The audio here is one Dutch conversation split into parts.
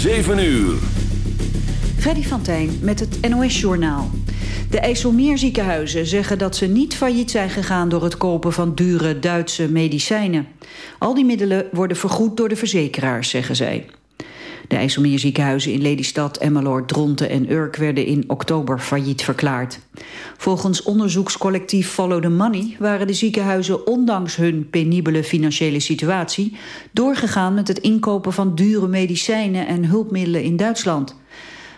7 uur. Freddy van Tijn met het NOS-journaal. De IJsselmeerziekenhuizen zeggen dat ze niet failliet zijn gegaan... door het kopen van dure Duitse medicijnen. Al die middelen worden vergoed door de verzekeraars, zeggen zij. De IJsselmeerziekenhuizen in Lelystad, Emmeloord, Dronten en Urk... werden in oktober failliet verklaard. Volgens onderzoekscollectief Follow the Money... waren de ziekenhuizen ondanks hun penibele financiële situatie... doorgegaan met het inkopen van dure medicijnen en hulpmiddelen in Duitsland...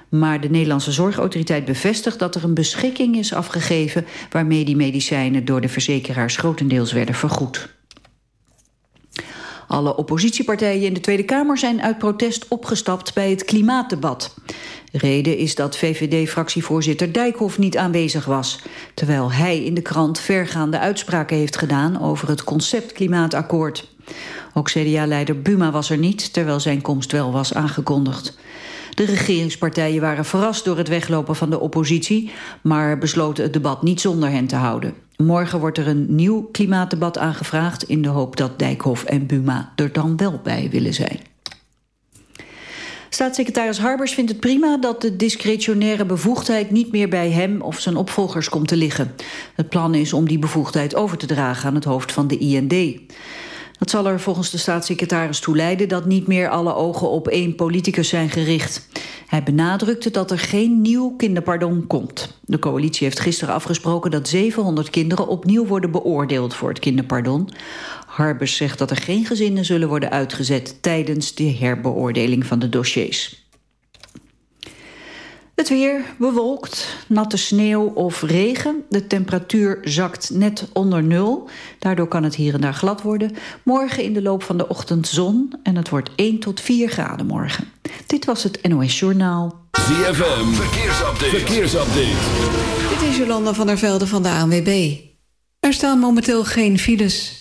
Maar de Nederlandse Zorgautoriteit bevestigt dat er een beschikking is afgegeven... waarmee die medicijnen door de verzekeraars grotendeels werden vergoed. Alle oppositiepartijen in de Tweede Kamer zijn uit protest opgestapt bij het klimaatdebat. Reden is dat VVD-fractievoorzitter Dijkhoff niet aanwezig was... terwijl hij in de krant vergaande uitspraken heeft gedaan... over het concept klimaatakkoord. Ook CDA-leider Buma was er niet, terwijl zijn komst wel was aangekondigd. De regeringspartijen waren verrast door het weglopen van de oppositie... maar besloten het debat niet zonder hen te houden. Morgen wordt er een nieuw klimaatdebat aangevraagd... in de hoop dat Dijkhoff en Buma er dan wel bij willen zijn. Staatssecretaris Harbers vindt het prima dat de discretionaire bevoegdheid niet meer bij hem of zijn opvolgers komt te liggen. Het plan is om die bevoegdheid over te dragen aan het hoofd van de IND. Dat zal er volgens de staatssecretaris toe leiden dat niet meer alle ogen op één politicus zijn gericht. Hij benadrukte dat er geen nieuw kinderpardon komt. De coalitie heeft gisteren afgesproken dat 700 kinderen opnieuw worden beoordeeld voor het kinderpardon. Harbers zegt dat er geen gezinnen zullen worden uitgezet tijdens de herbeoordeling van de dossiers. Het weer bewolkt, natte sneeuw of regen. De temperatuur zakt net onder nul. Daardoor kan het hier en daar glad worden. Morgen in de loop van de ochtend zon en het wordt 1 tot 4 graden morgen. Dit was het NOS Journaal. ZFM, verkeersupdate. verkeersupdate. Dit is Jolanda van der Velde van de ANWB. Er staan momenteel geen files.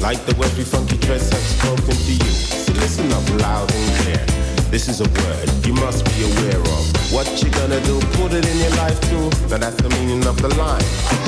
Like the every funky dress have spoken to you. So listen up loud and clear. This is a word you must be aware of. What you gonna do? Put it in your life too. Now that's the meaning of the line.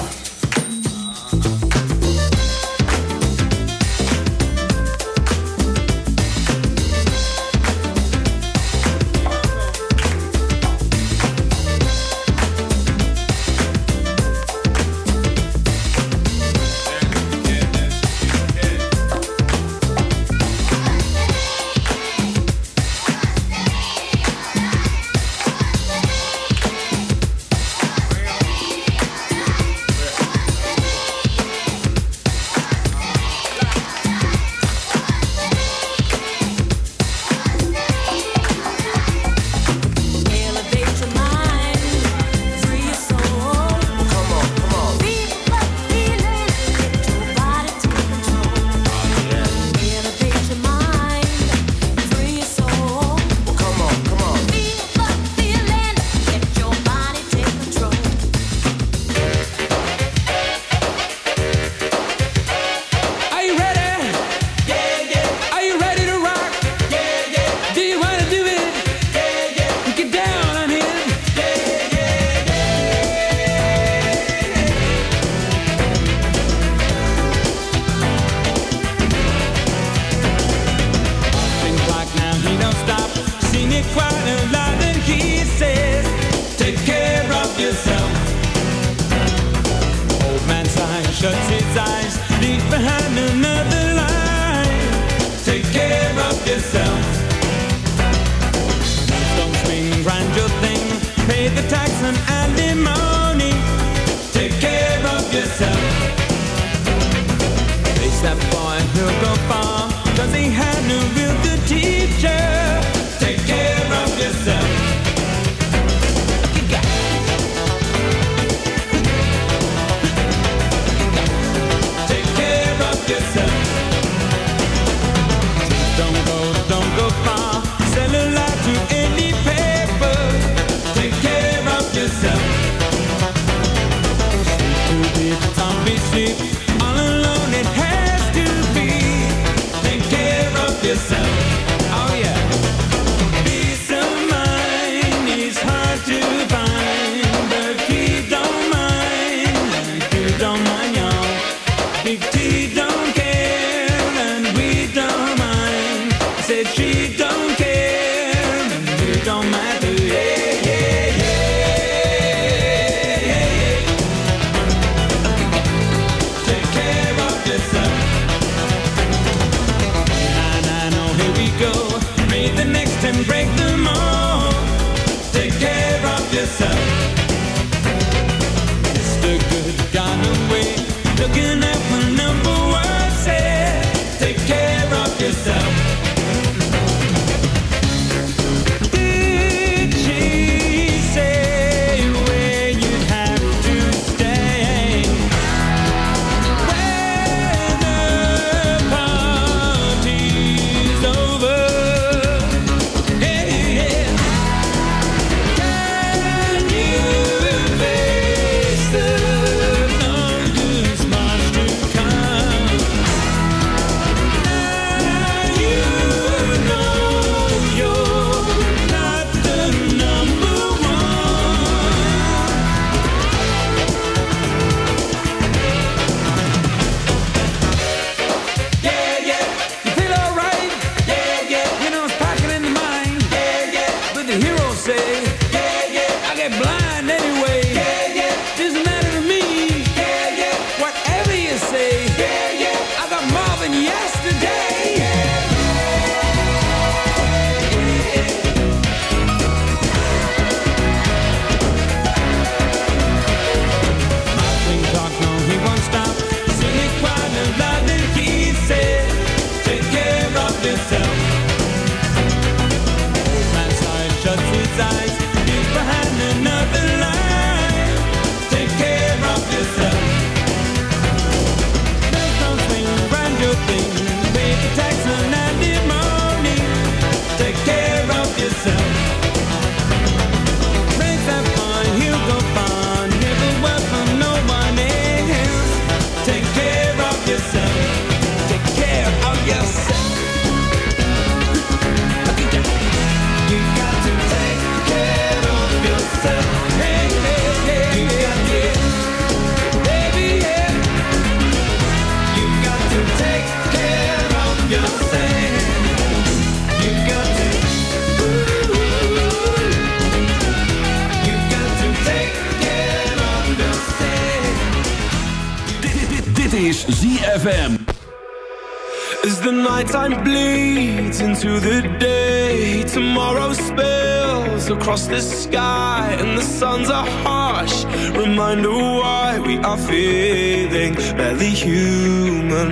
Into the day, tomorrow spills across the sky, and the suns are harsh. Reminder why we are feeling barely human.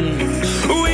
We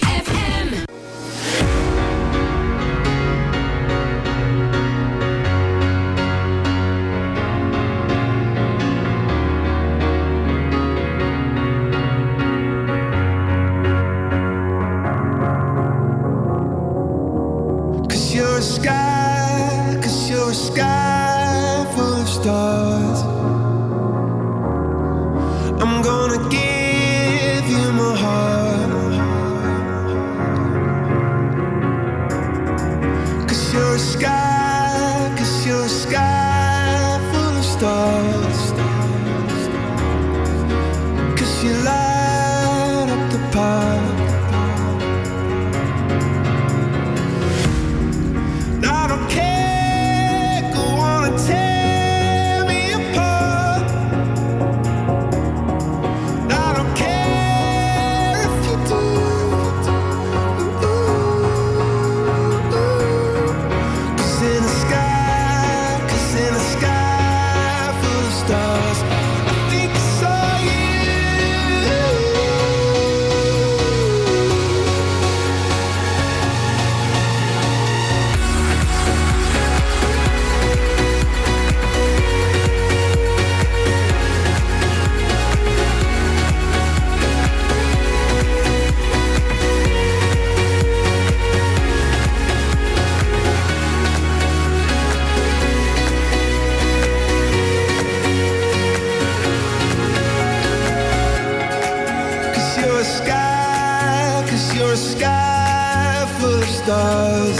Your sky full of stars.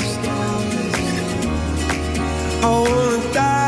I wanna die.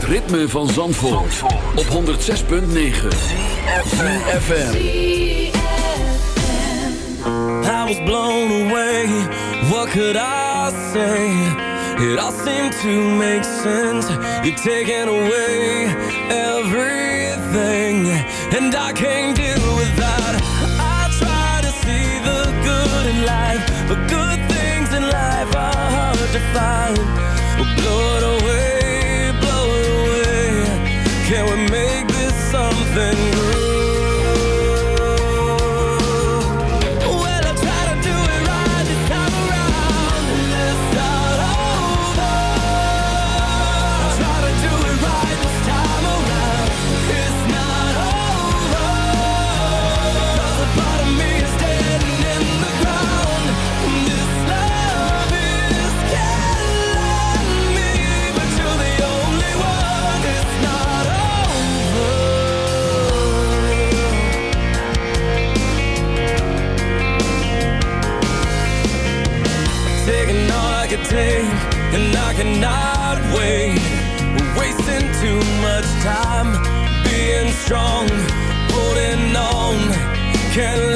Ritme van Zandvoort, op 106.9 ZFM. I was blown away. What could I say? It all seemed to make sense. You're taking away everything, and I can't deal with that. I try to see the good in life, but good things in life are hard to find. Well, Can we make this something good? We're wasting too much time being strong, holding on. Can't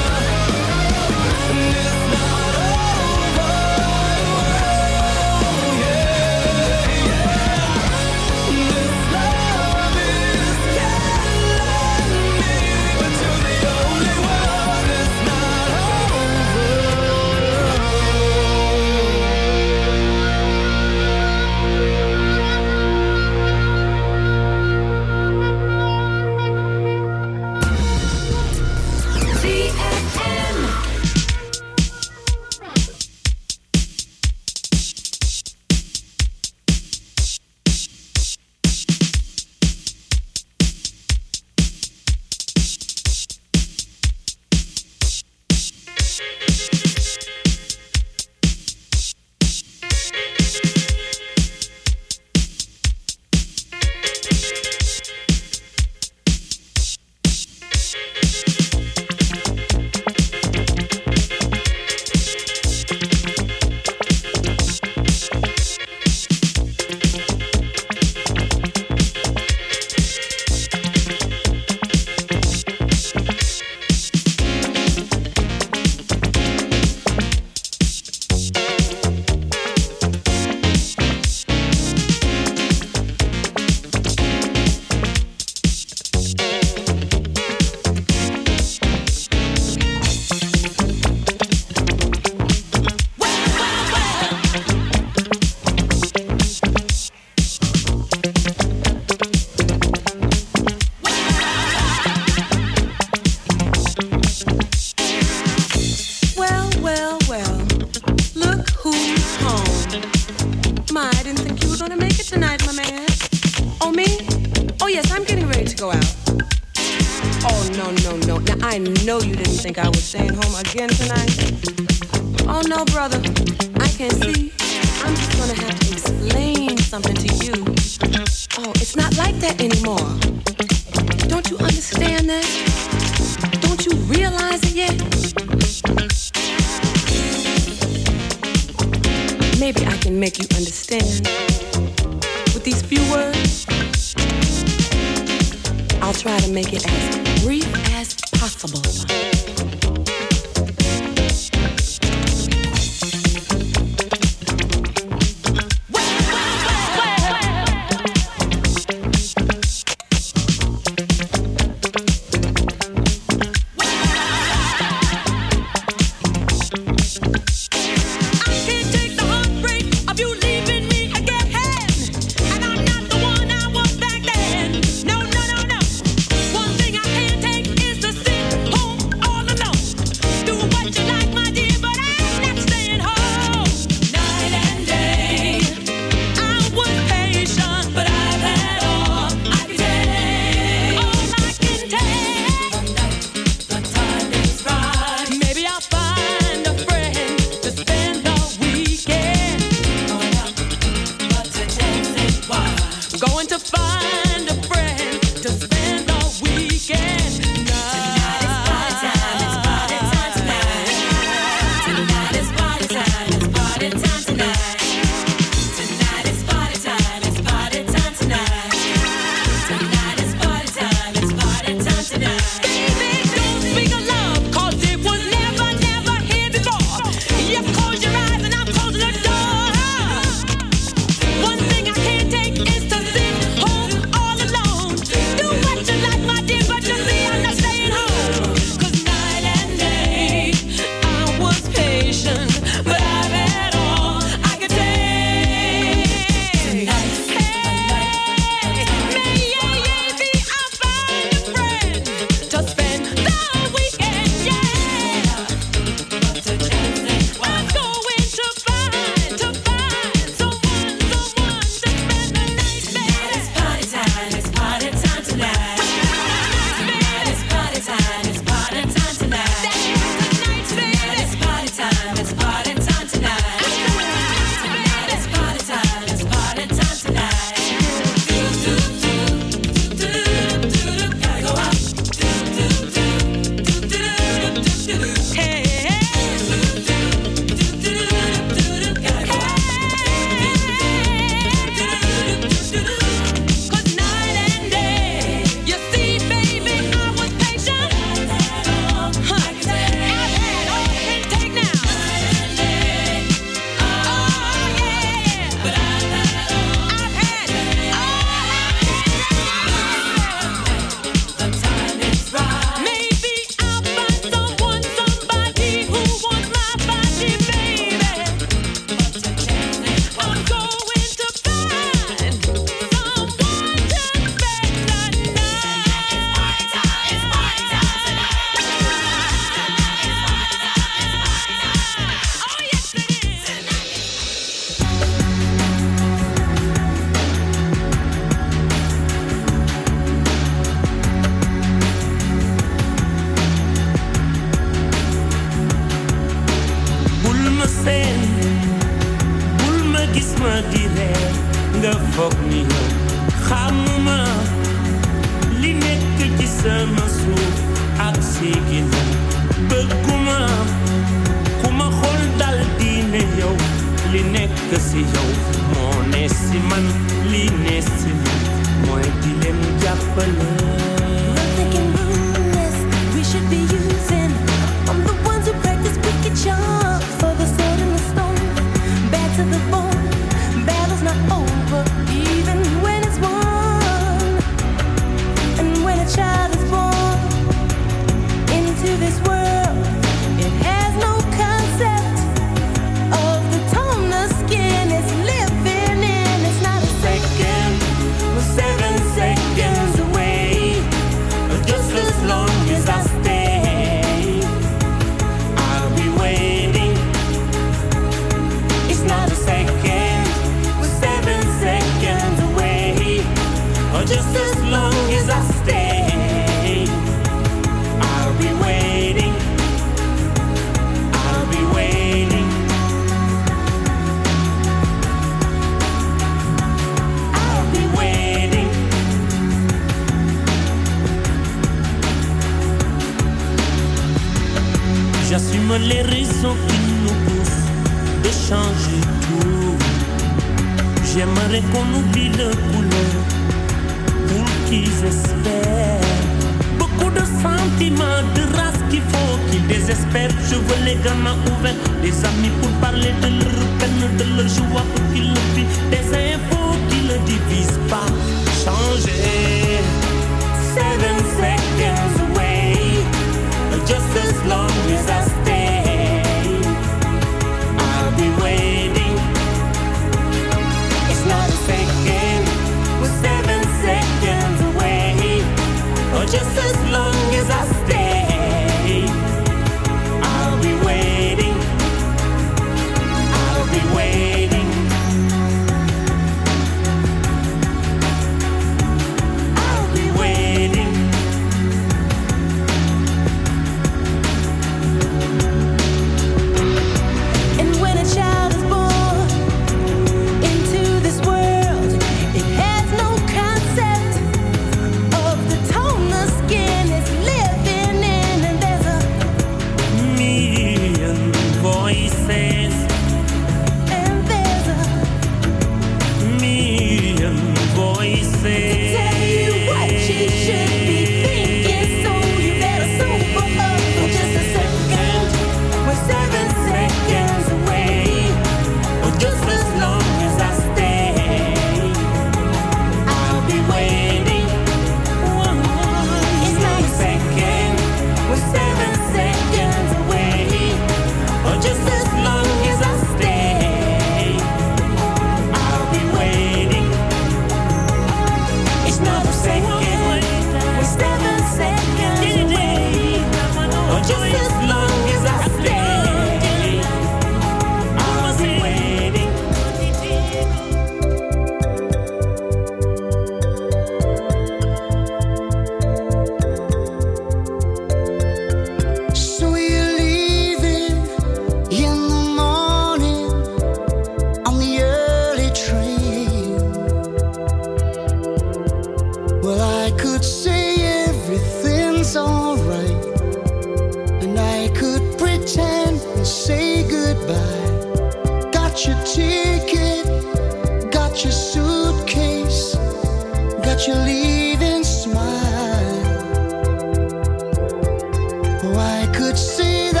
see that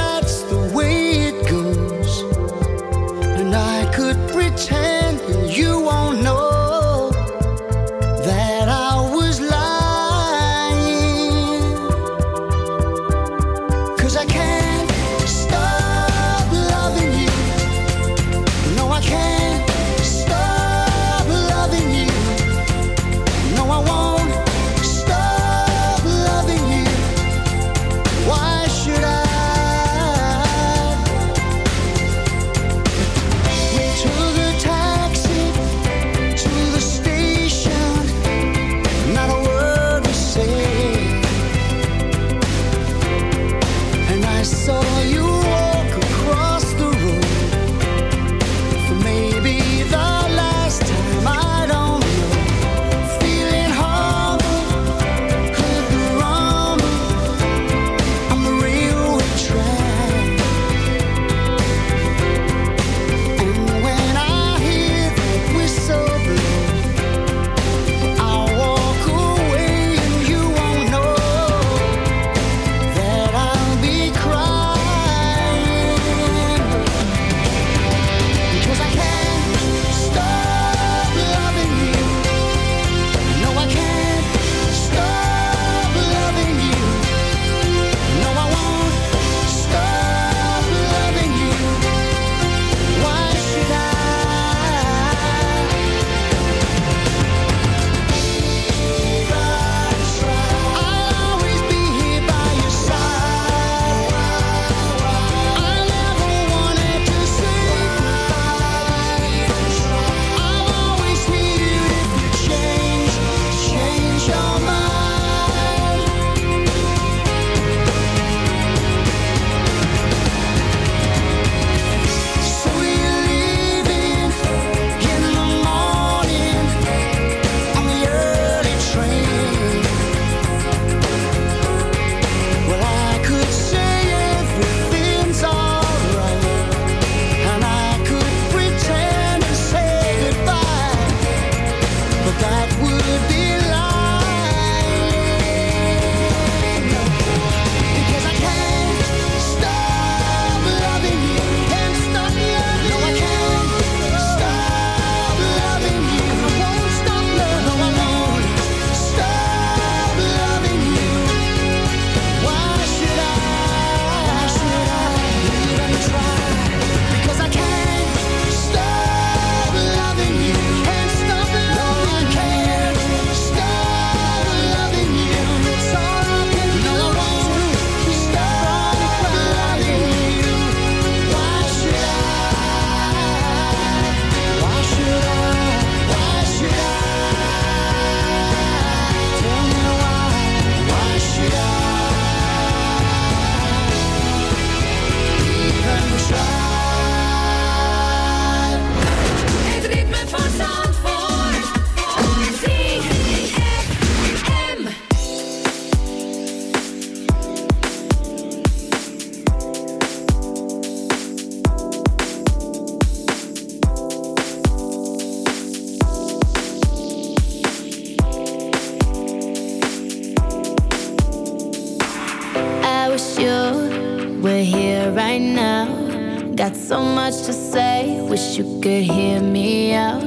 Got so much to say, wish you could hear me out.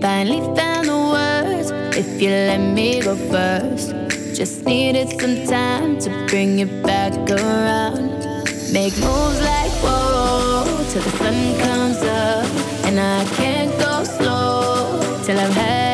Finally found the words, if you let me go first. Just needed some time to bring you back around. Make moves like whoa, till the sun comes up. And I can't go slow till I've had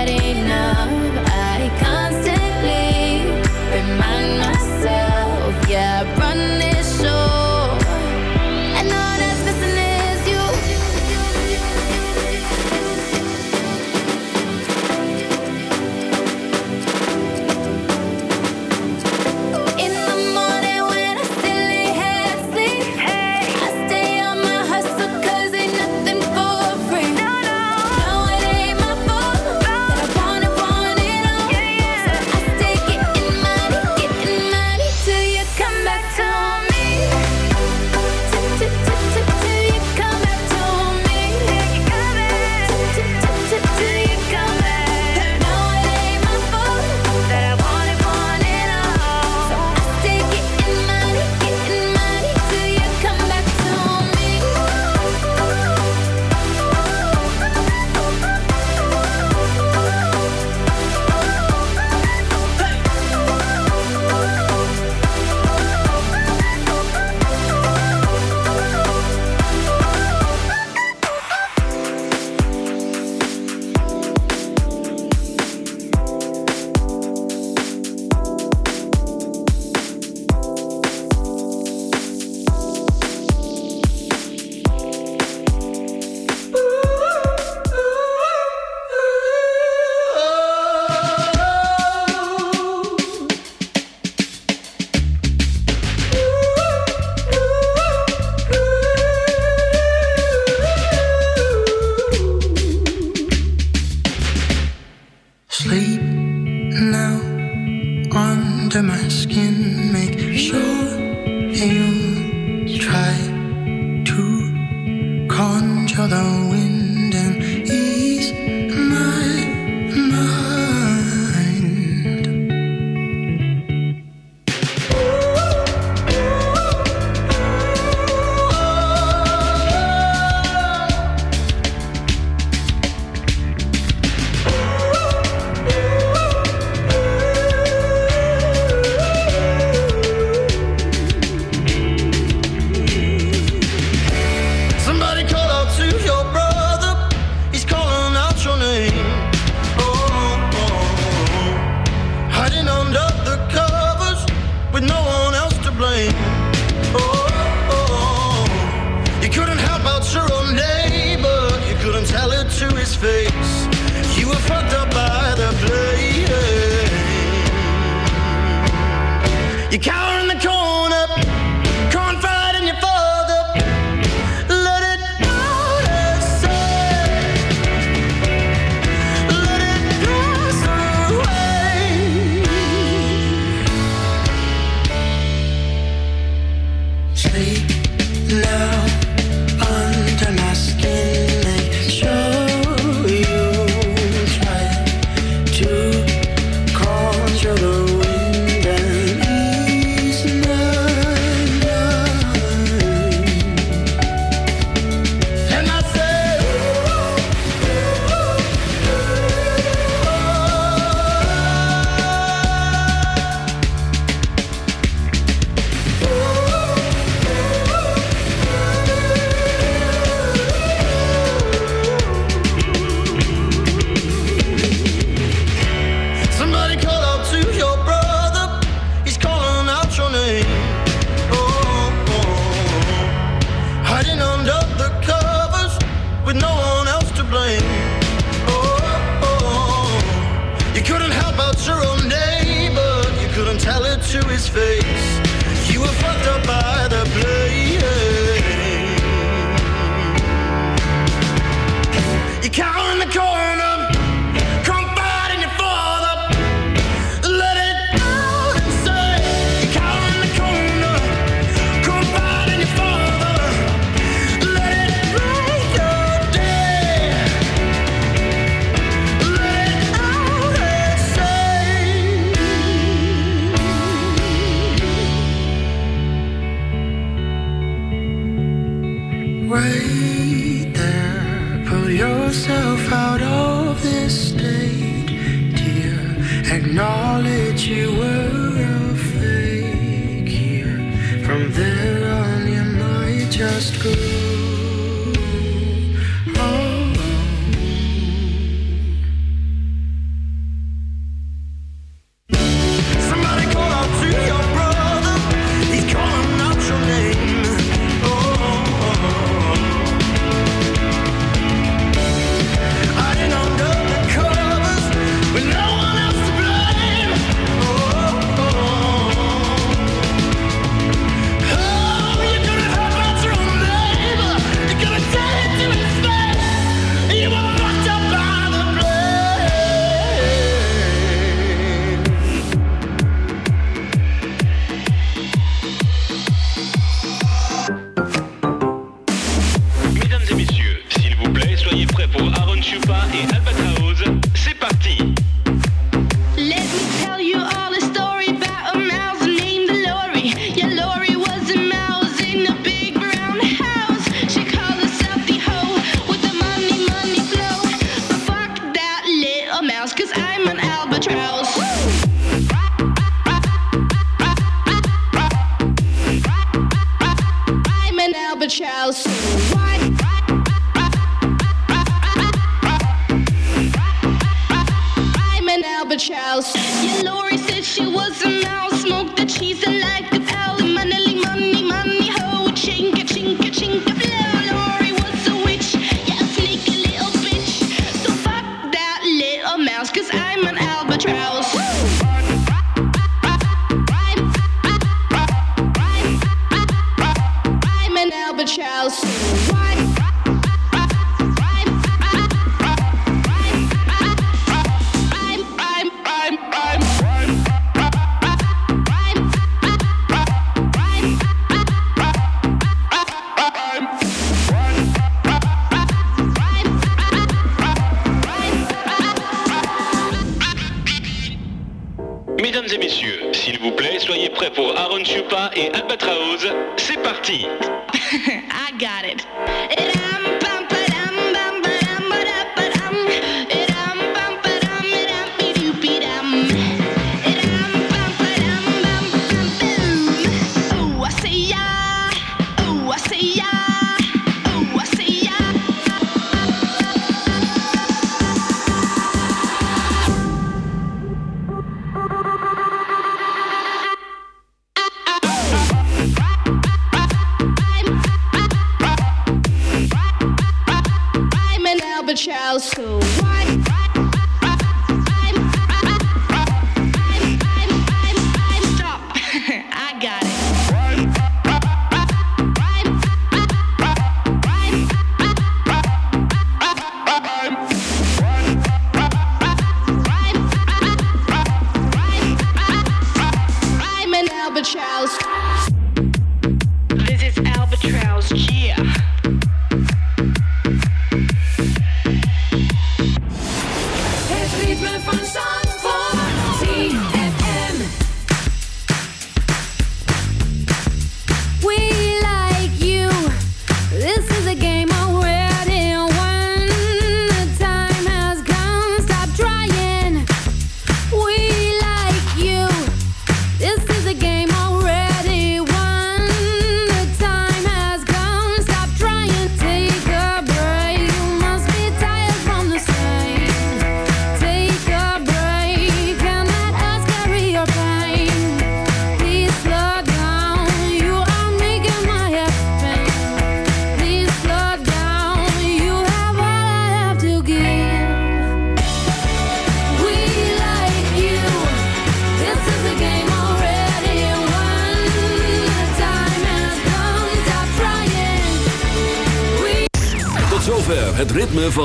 each the wind. Chupa et Albatraoz.